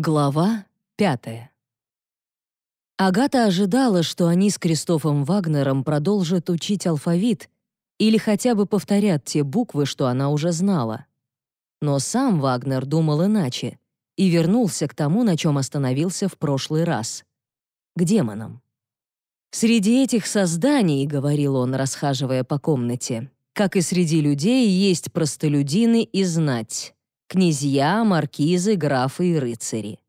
Глава пятая. Агата ожидала, что они с Кристофом Вагнером продолжат учить алфавит или хотя бы повторят те буквы, что она уже знала. Но сам Вагнер думал иначе и вернулся к тому, на чем остановился в прошлый раз — к демонам. «Среди этих созданий, — говорил он, расхаживая по комнате, — как и среди людей, есть простолюдины и знать князья, маркизы, графы и рыцари.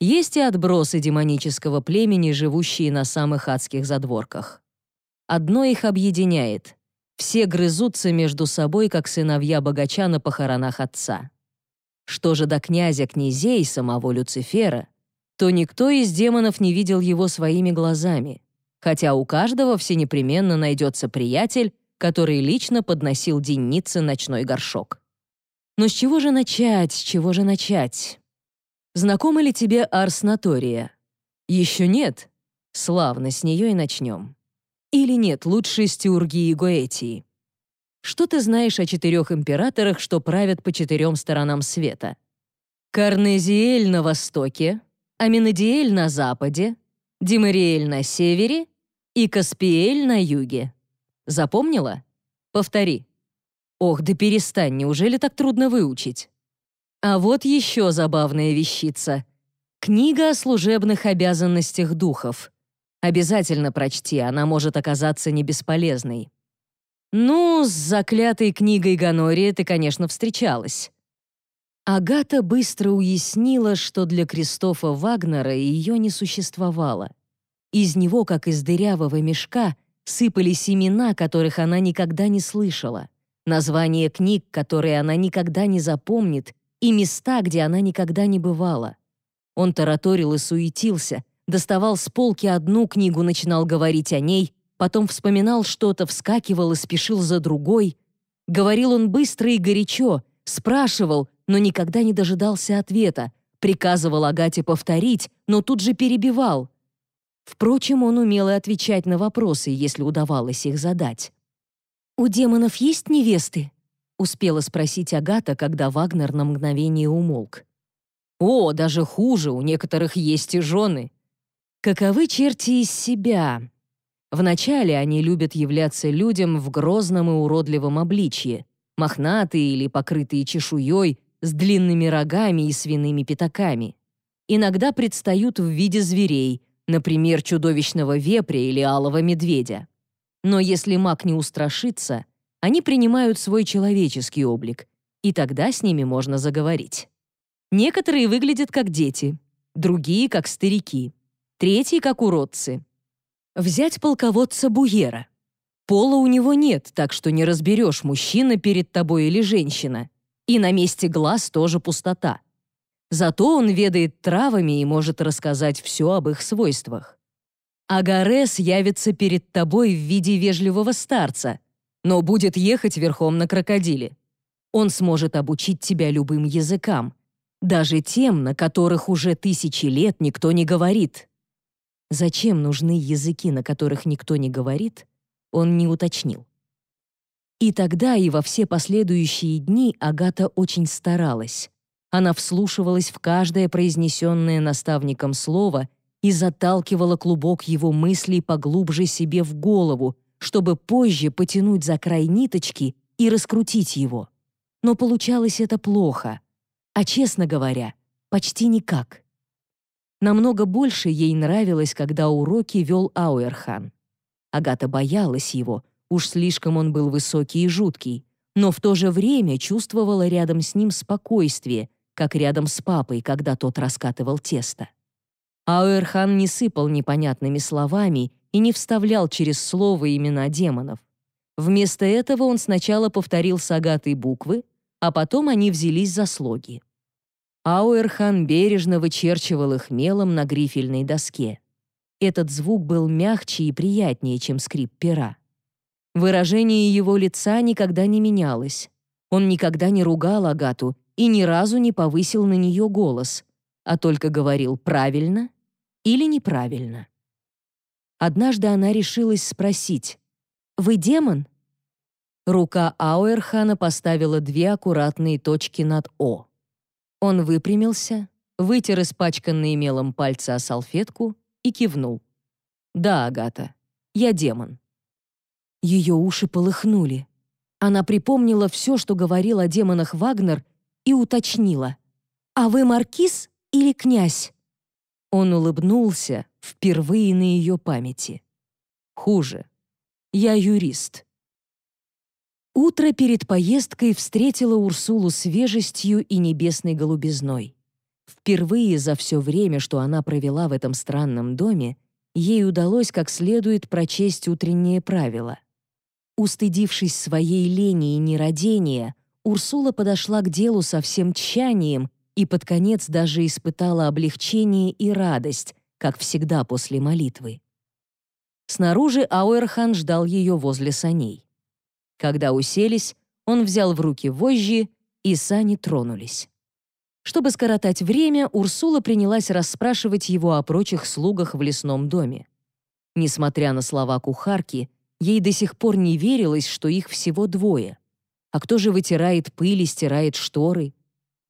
Есть и отбросы демонического племени, живущие на самых адских задворках. Одно их объединяет. Все грызутся между собой, как сыновья богача на похоронах отца. Что же до князя князей, самого Люцифера, то никто из демонов не видел его своими глазами, хотя у каждого всенепременно найдется приятель, который лично подносил деннице ночной горшок. Но с чего же начать, с чего же начать? Знакома ли тебе Арс Натория? Еще нет? Славно, с нее и начнем. Или нет, лучше Стюргии и Гоэтии? Что ты знаешь о четырех императорах, что правят по четырем сторонам света? Карнезиэль на востоке, Аминадиэль на западе, Димариэль на севере и Каспиэль на юге. Запомнила? Повтори. Ох, да перестань, неужели так трудно выучить? А вот еще забавная вещица. Книга о служебных обязанностях духов. Обязательно прочти, она может оказаться не бесполезной. Ну, с заклятой книгой Ганории ты, конечно, встречалась. Агата быстро уяснила, что для Кристофа Вагнера ее не существовало. Из него, как из дырявого мешка, сыпались имена, которых она никогда не слышала названия книг, которые она никогда не запомнит, и места, где она никогда не бывала. Он тараторил и суетился, доставал с полки одну книгу, начинал говорить о ней, потом вспоминал что-то, вскакивал и спешил за другой. Говорил он быстро и горячо, спрашивал, но никогда не дожидался ответа, приказывал Агате повторить, но тут же перебивал. Впрочем, он умел и отвечать на вопросы, если удавалось их задать. «У демонов есть невесты?» — успела спросить Агата, когда Вагнер на мгновение умолк. «О, даже хуже, у некоторых есть и жены». Каковы черти из себя? Вначале они любят являться людям в грозном и уродливом обличье, мохнатые или покрытые чешуей, с длинными рогами и свиными пятаками. Иногда предстают в виде зверей, например, чудовищного вепря или алого медведя. Но если маг не устрашится, они принимают свой человеческий облик, и тогда с ними можно заговорить. Некоторые выглядят как дети, другие — как старики, третьи — как уродцы. Взять полководца Буера. Пола у него нет, так что не разберешь, мужчина перед тобой или женщина. И на месте глаз тоже пустота. Зато он ведает травами и может рассказать все об их свойствах. Агарес явится перед тобой в виде вежливого старца, но будет ехать верхом на крокодиле. Он сможет обучить тебя любым языкам, даже тем, на которых уже тысячи лет никто не говорит. Зачем нужны языки, на которых никто не говорит, он не уточнил. И тогда, и во все последующие дни Агата очень старалась. Она вслушивалась в каждое произнесенное наставником слово и заталкивала клубок его мыслей поглубже себе в голову, чтобы позже потянуть за край ниточки и раскрутить его. Но получалось это плохо, а, честно говоря, почти никак. Намного больше ей нравилось, когда уроки вел Ауэрхан. Агата боялась его, уж слишком он был высокий и жуткий, но в то же время чувствовала рядом с ним спокойствие, как рядом с папой, когда тот раскатывал тесто. Ауэрхан не сыпал непонятными словами и не вставлял через слово имена демонов. Вместо этого он сначала повторил с Агатой буквы, а потом они взялись за слоги. Ауэрхан бережно вычерчивал их мелом на грифельной доске. Этот звук был мягче и приятнее, чем скрип пера. Выражение его лица никогда не менялось. Он никогда не ругал Агату и ни разу не повысил на нее голос, а только говорил правильно или неправильно. Однажды она решилась спросить «Вы демон?» Рука Ауэрхана поставила две аккуратные точки над «О». Он выпрямился, вытер испачканные мелом пальцы о салфетку и кивнул. «Да, Агата, я демон». Ее уши полыхнули. Она припомнила все, что говорил о демонах Вагнер, и уточнила. «А вы маркиз или князь?» Он улыбнулся впервые на ее памяти. «Хуже. Я юрист». Утро перед поездкой встретило Урсулу свежестью и небесной голубизной. Впервые за все время, что она провела в этом странном доме, ей удалось как следует прочесть утренние правила. Устыдившись своей лени и нерадения, Урсула подошла к делу со всем тщанием и под конец даже испытала облегчение и радость, как всегда после молитвы. Снаружи Ауэрхан ждал ее возле саней. Когда уселись, он взял в руки вожжи, и сани тронулись. Чтобы скоротать время, Урсула принялась расспрашивать его о прочих слугах в лесном доме. Несмотря на слова кухарки, ей до сих пор не верилось, что их всего двое. А кто же вытирает пыль и стирает шторы?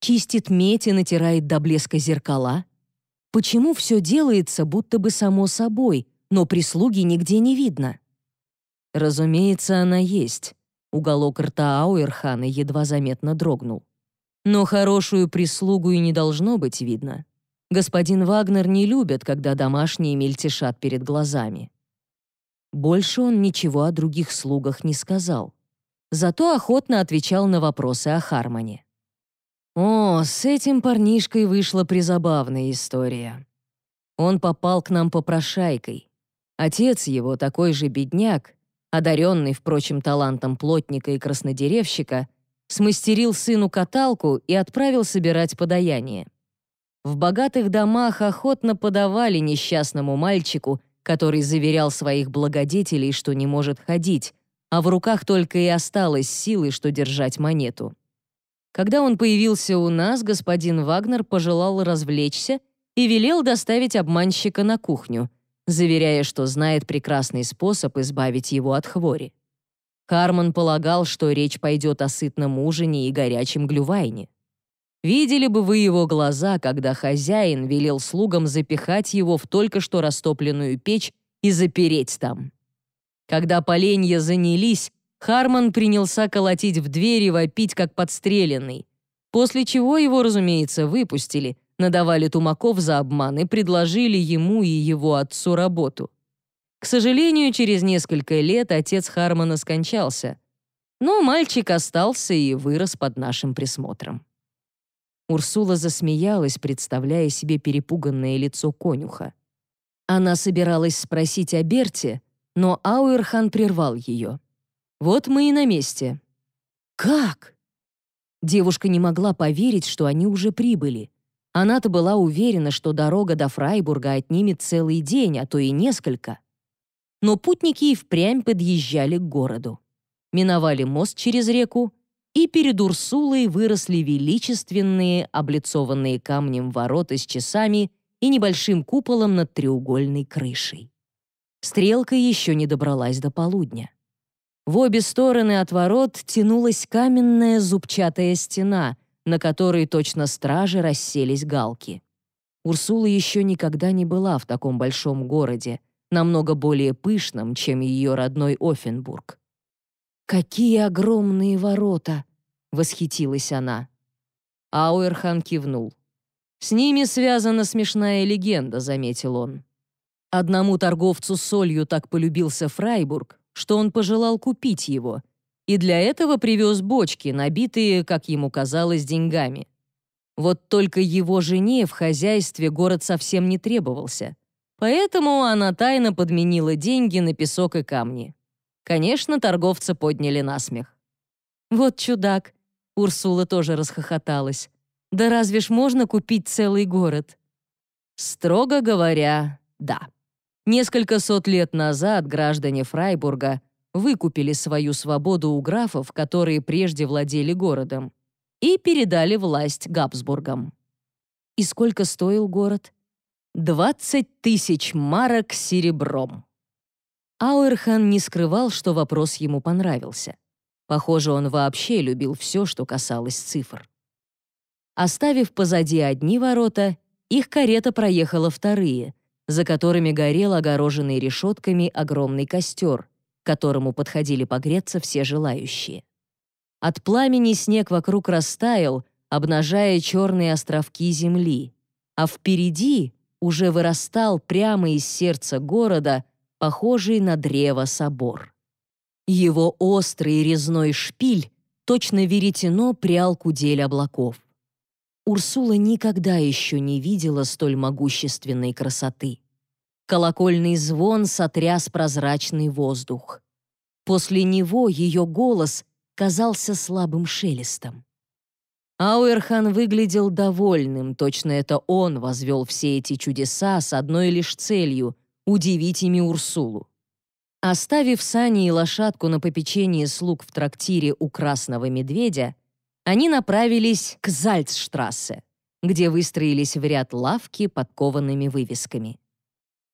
Чистит медь и натирает до блеска зеркала? Почему все делается будто бы само собой, но прислуги нигде не видно? Разумеется, она есть. Уголок рта Ауэрхана едва заметно дрогнул. Но хорошую прислугу и не должно быть видно. Господин Вагнер не любит, когда домашние мельтешат перед глазами. Больше он ничего о других слугах не сказал. Зато охотно отвечал на вопросы о Хармоне. О, с этим парнишкой вышла призабавная история. Он попал к нам попрошайкой. Отец его, такой же бедняк, одаренный, впрочем, талантом плотника и краснодеревщика, смастерил сыну каталку и отправил собирать подаяние. В богатых домах охотно подавали несчастному мальчику, который заверял своих благодетелей, что не может ходить, а в руках только и осталось силы, что держать монету. Когда он появился у нас, господин Вагнер пожелал развлечься и велел доставить обманщика на кухню, заверяя, что знает прекрасный способ избавить его от хвори. Карман полагал, что речь пойдет о сытном ужине и горячем глювайне. Видели бы вы его глаза, когда хозяин велел слугам запихать его в только что растопленную печь и запереть там. Когда поленья занялись, Харман принялся колотить в дверь и вопить, как подстреленный. После чего его, разумеется, выпустили, надавали тумаков за обман и предложили ему и его отцу работу. К сожалению, через несколько лет отец Хармона скончался, но мальчик остался и вырос под нашим присмотром. Урсула засмеялась, представляя себе перепуганное лицо конюха. Она собиралась спросить о Берте, но Ауэрхан прервал ее. «Вот мы и на месте». «Как?» Девушка не могла поверить, что они уже прибыли. Она-то была уверена, что дорога до Фрайбурга отнимет целый день, а то и несколько. Но путники и впрямь подъезжали к городу. Миновали мост через реку, и перед Урсулой выросли величественные, облицованные камнем ворота с часами и небольшим куполом над треугольной крышей. Стрелка еще не добралась до полудня. В обе стороны от ворот тянулась каменная зубчатая стена, на которой точно стражи расселись галки. Урсула еще никогда не была в таком большом городе, намного более пышном, чем ее родной Оффенбург. «Какие огромные ворота!» — восхитилась она. Ауэрхан кивнул. «С ними связана смешная легенда», — заметил он. Одному торговцу солью так полюбился Фрайбург, что он пожелал купить его, и для этого привез бочки, набитые, как ему казалось, деньгами. Вот только его жене в хозяйстве город совсем не требовался — Поэтому она тайно подменила деньги на песок и камни. Конечно, торговца подняли на смех. «Вот чудак!» — Урсула тоже расхохоталась. «Да разве ж можно купить целый город?» Строго говоря, да. Несколько сот лет назад граждане Фрайбурга выкупили свою свободу у графов, которые прежде владели городом, и передали власть Габсбургам. И сколько стоил город? Двадцать тысяч марок серебром. Ауэрхан не скрывал, что вопрос ему понравился. Похоже, он вообще любил все, что касалось цифр. Оставив позади одни ворота, их карета проехала вторые, за которыми горел огороженный решетками огромный костер, к которому подходили погреться все желающие. От пламени снег вокруг растаял, обнажая черные островки земли, а впереди уже вырастал прямо из сердца города, похожий на древо собор. Его острый резной шпиль точно веретено прял кудель облаков. Урсула никогда еще не видела столь могущественной красоты. Колокольный звон сотряс прозрачный воздух. После него ее голос казался слабым шелестом. Ауэрхан выглядел довольным, точно это он возвел все эти чудеса с одной лишь целью — удивить ими Урсулу. Оставив сани и лошадку на попечении слуг в трактире у Красного Медведя, они направились к Зальцштрассе, где выстроились в ряд лавки под коваными вывесками.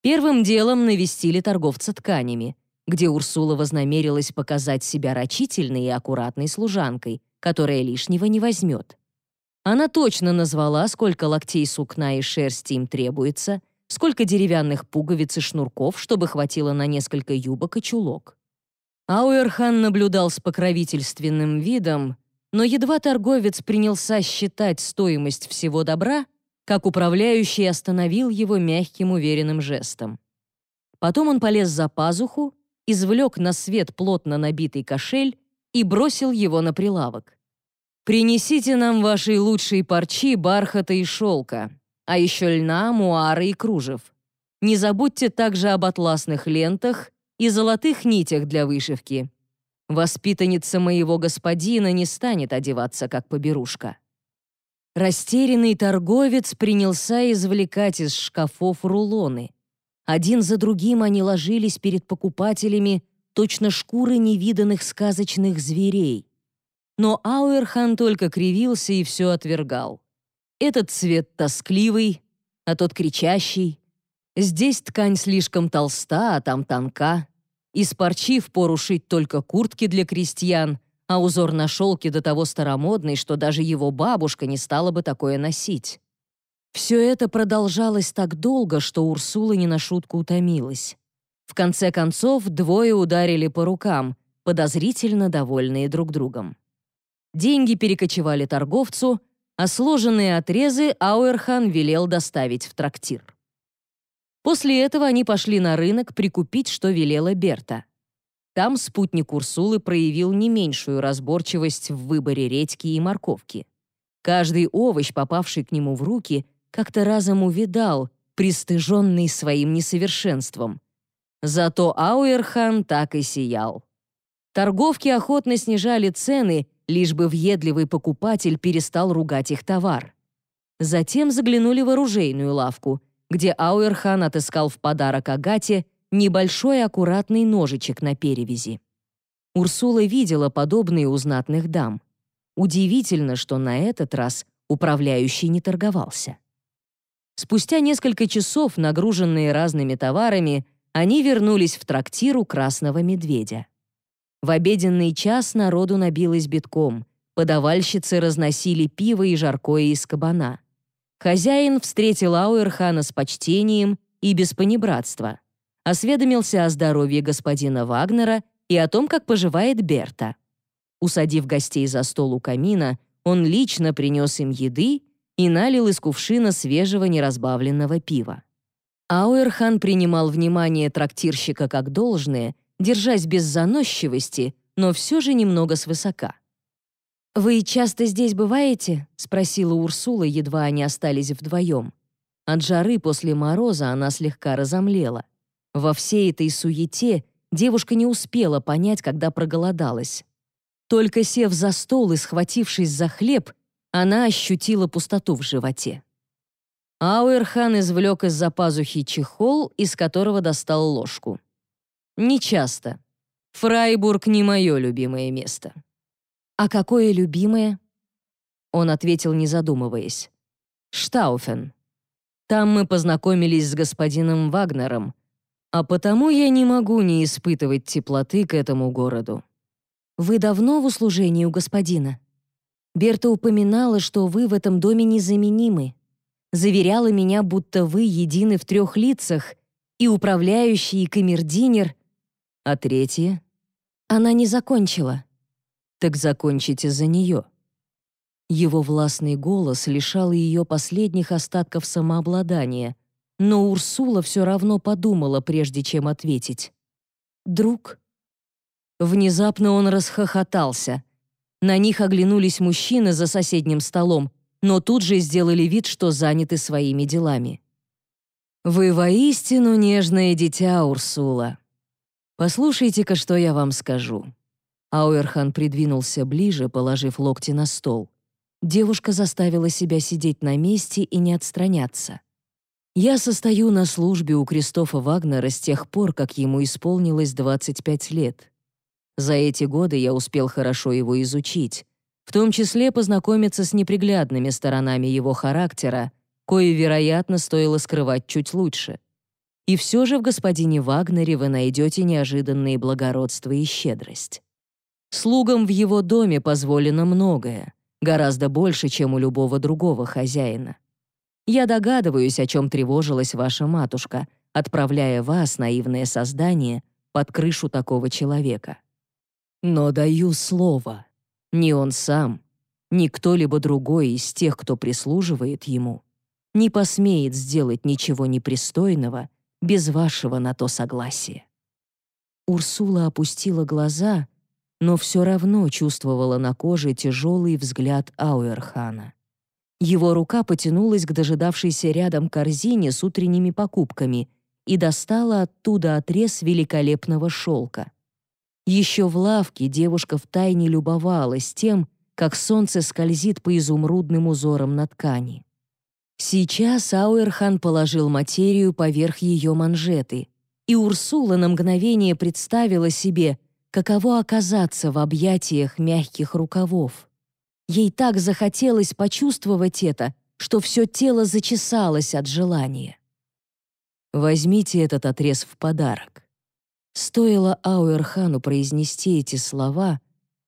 Первым делом навестили торговца тканями, где Урсула вознамерилась показать себя рачительной и аккуратной служанкой, которая лишнего не возьмет. Она точно назвала, сколько локтей сукна и шерсти им требуется, сколько деревянных пуговиц и шнурков, чтобы хватило на несколько юбок и чулок. Ауэрхан наблюдал с покровительственным видом, но едва торговец принялся считать стоимость всего добра, как управляющий остановил его мягким уверенным жестом. Потом он полез за пазуху извлек на свет плотно набитый кошель и бросил его на прилавок. «Принесите нам ваши лучшие парчи, бархата и шелка, а еще льна, муары и кружев. Не забудьте также об атласных лентах и золотых нитях для вышивки. Воспитанница моего господина не станет одеваться, как поберушка». Растерянный торговец принялся извлекать из шкафов рулоны. Один за другим они ложились перед покупателями, точно шкуры невиданных сказочных зверей. Но Ауэрхан только кривился и все отвергал. Этот цвет тоскливый, а тот кричащий. Здесь ткань слишком толста, а там тонка. Из парчи впору шить только куртки для крестьян, а узор на шелке до того старомодный, что даже его бабушка не стала бы такое носить. Все это продолжалось так долго, что Урсула не на шутку утомилась. В конце концов, двое ударили по рукам, подозрительно довольные друг другом. Деньги перекочевали торговцу, а сложенные отрезы Ауэрхан велел доставить в трактир. После этого они пошли на рынок прикупить, что велела Берта. Там спутник Урсулы проявил не меньшую разборчивость в выборе редьки и морковки. Каждый овощ, попавший к нему в руки, как-то разом увидал, пристыженный своим несовершенством. Зато Ауэрхан так и сиял. Торговки охотно снижали цены, лишь бы въедливый покупатель перестал ругать их товар. Затем заглянули в оружейную лавку, где Ауэрхан отыскал в подарок Агате небольшой аккуратный ножичек на перевязи. Урсула видела подобные у знатных дам. Удивительно, что на этот раз управляющий не торговался. Спустя несколько часов, нагруженные разными товарами, они вернулись в трактир у Красного Медведя. В обеденный час народу набилось битком. Подавальщицы разносили пиво и жаркое из кабана. Хозяин встретил Ауэрхана с почтением и без понебратства. Осведомился о здоровье господина Вагнера и о том, как поживает Берта. Усадив гостей за стол у камина, он лично принес им еды и налил из кувшина свежего неразбавленного пива. Ауэрхан принимал внимание трактирщика как должное, держась без заносчивости, но все же немного свысока. «Вы часто здесь бываете?» — спросила Урсула, едва они остались вдвоем. От жары после мороза она слегка разомлела. Во всей этой суете девушка не успела понять, когда проголодалась. Только сев за стол и схватившись за хлеб, она ощутила пустоту в животе. Ауэрхан извлек из-за пазухи чехол, из которого достал ложку. «Нечасто. Фрайбург не мое любимое место». «А какое любимое?» Он ответил, не задумываясь. «Штауфен. Там мы познакомились с господином Вагнером, а потому я не могу не испытывать теплоты к этому городу». «Вы давно в услужении у господина?» Берта упоминала, что вы в этом доме незаменимы. Заверяла меня, будто вы едины в трех лицах, и управляющий, и камердинер. А третье? Она не закончила. Так закончите за нее. Его властный голос лишал ее последних остатков самообладания, но Урсула все равно подумала, прежде чем ответить. «Друг?» Внезапно он расхохотался. На них оглянулись мужчины за соседним столом, но тут же сделали вид, что заняты своими делами. «Вы воистину нежное дитя, Урсула. Послушайте-ка, что я вам скажу». Ауэрхан придвинулся ближе, положив локти на стол. Девушка заставила себя сидеть на месте и не отстраняться. «Я состою на службе у Кристофа Вагнера с тех пор, как ему исполнилось 25 лет. За эти годы я успел хорошо его изучить, в том числе познакомиться с неприглядными сторонами его характера, кое, вероятно, стоило скрывать чуть лучше. И все же в господине Вагнере вы найдете неожиданные благородство и щедрость. Слугам в его доме позволено многое, гораздо больше, чем у любого другого хозяина. Я догадываюсь, о чем тревожилась ваша матушка, отправляя вас, наивное создание, под крышу такого человека. Но даю слово, ни он сам, ни кто-либо другой из тех, кто прислуживает ему, не посмеет сделать ничего непристойного без вашего на то согласия. Урсула опустила глаза, но все равно чувствовала на коже тяжелый взгляд Ауэрхана. Его рука потянулась к дожидавшейся рядом корзине с утренними покупками и достала оттуда отрез великолепного шелка. Еще в лавке девушка втайне любовалась тем, как солнце скользит по изумрудным узорам на ткани. Сейчас Ауэрхан положил материю поверх ее манжеты, и Урсула на мгновение представила себе, каково оказаться в объятиях мягких рукавов. Ей так захотелось почувствовать это, что все тело зачесалось от желания. «Возьмите этот отрез в подарок. Стоило Ауэрхану произнести эти слова,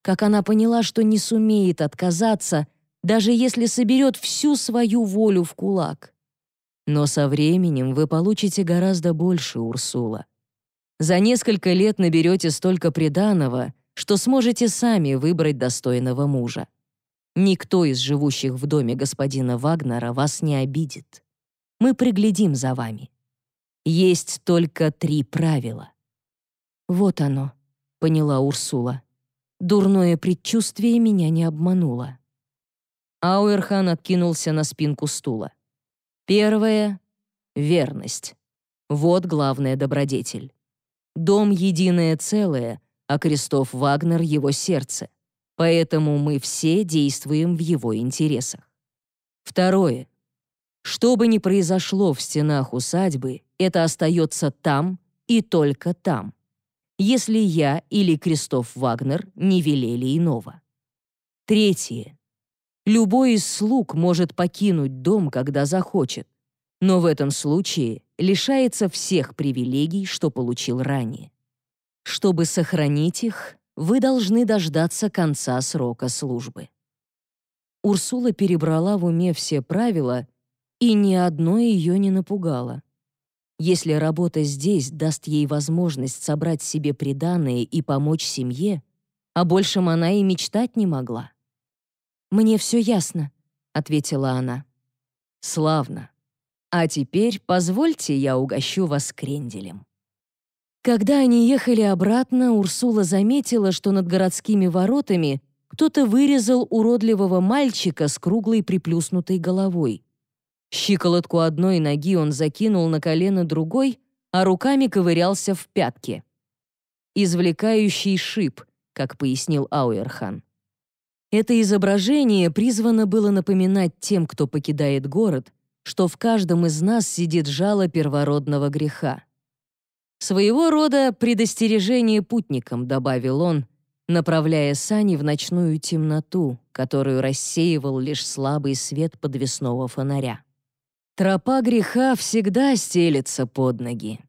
как она поняла, что не сумеет отказаться, даже если соберет всю свою волю в кулак. Но со временем вы получите гораздо больше, Урсула. За несколько лет наберете столько приданого, что сможете сами выбрать достойного мужа. Никто из живущих в доме господина Вагнера вас не обидит. Мы приглядим за вами. Есть только три правила. «Вот оно», — поняла Урсула. Дурное предчувствие меня не обмануло. Ауэрхан откинулся на спинку стула. Первое — верность. Вот главная добродетель. Дом — единое целое, а Кристоф Вагнер — его сердце. Поэтому мы все действуем в его интересах. Второе. Что бы ни произошло в стенах усадьбы, это остается там и только там если я или Кристоф Вагнер не велели иного. Третье. Любой из слуг может покинуть дом, когда захочет, но в этом случае лишается всех привилегий, что получил ранее. Чтобы сохранить их, вы должны дождаться конца срока службы. Урсула перебрала в уме все правила, и ни одно ее не напугало. Если работа здесь даст ей возможность собрать себе приданое и помочь семье, о большем она и мечтать не могла. «Мне все ясно», — ответила она. «Славно. А теперь позвольте я угощу вас кренделем». Когда они ехали обратно, Урсула заметила, что над городскими воротами кто-то вырезал уродливого мальчика с круглой приплюснутой головой. Щиколотку одной ноги он закинул на колено другой, а руками ковырялся в пятке. «Извлекающий шип», как пояснил Ауэрхан. Это изображение призвано было напоминать тем, кто покидает город, что в каждом из нас сидит жало первородного греха. «Своего рода предостережение путникам», — добавил он, направляя сани в ночную темноту, которую рассеивал лишь слабый свет подвесного фонаря. Тропа греха всегда стелется под ноги.